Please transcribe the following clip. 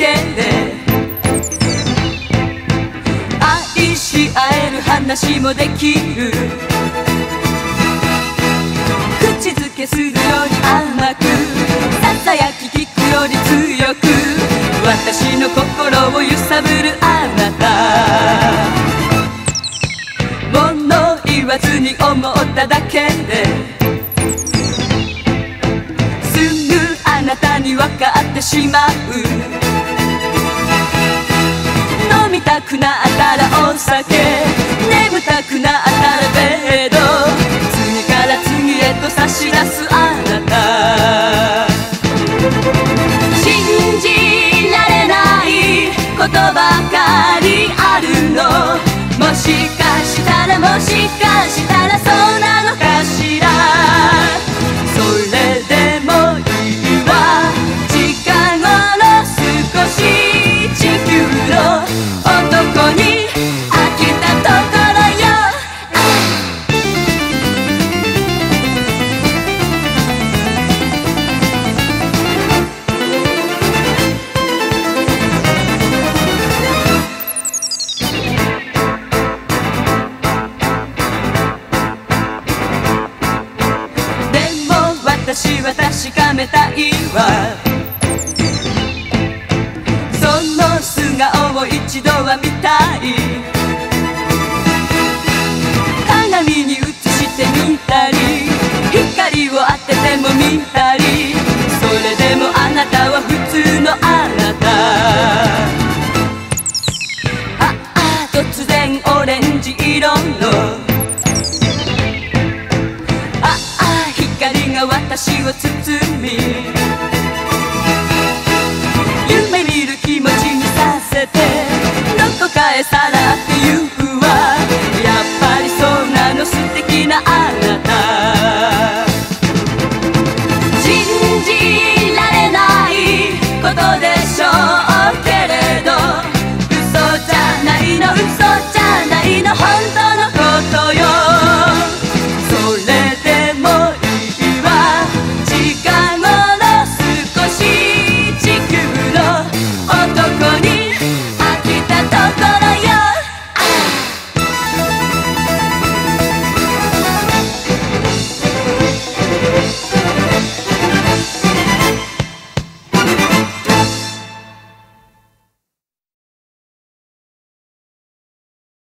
けで。愛し合える話もできる。口づけするより甘く。ささやき聞くより強く。私の心を揺さぶるあなた。物言わずに思っただけで。すぐあなたに分かってしまう。くなったらお酒。眠たくなったらベッド。次から次へと差し出すあなた。信じられないことばかりあるの。もしか私は確かめたいわ。その素顔を一度は見たい。鏡に映してみたり光を当てても見たりそれでもあなたは普通のあなた。ああ突然オレンジ色のが私を包み夢見る気持ちにさせてどこかへさらってゆくわ。やっぱりそうなの素敵なあなた。信じられないことでしょう。